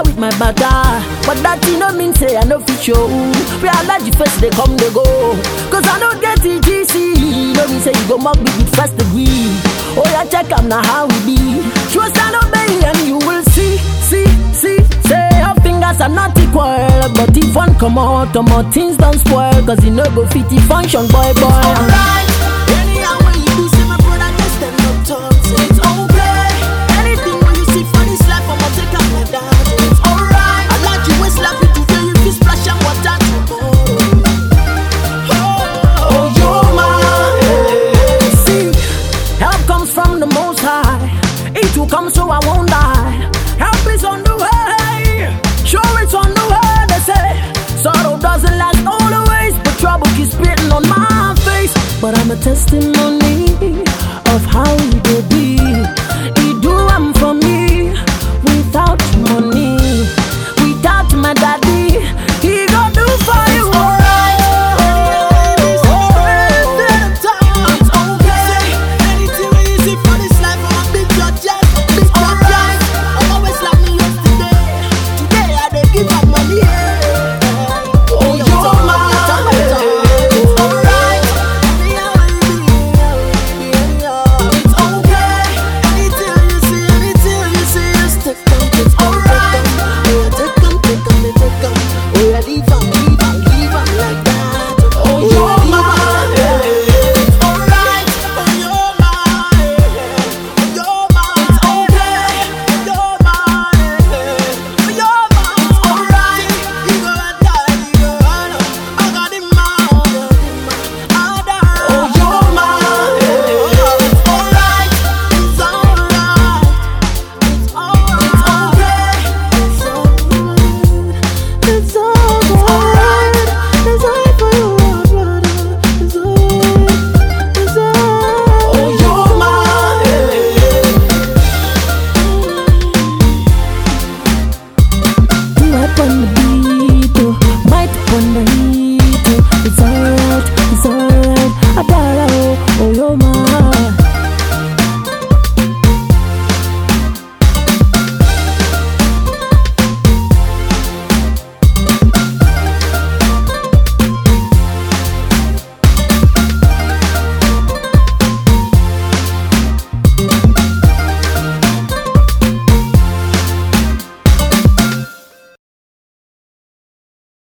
with my bada. But that you know mean say I no fit show. Realize you first they come they go. Cause I don't get TGC. No me say you go mock me with first degree. Oh yeah, check I'm now how we be. Sure stand obey and you will see, see, see. Say your fingers are not equal. But if one come out, the more things don't spoil. Cause you know go fit the function, boy, boy. Alright. Anyhow on my face, but I'm a testimony of how he will be.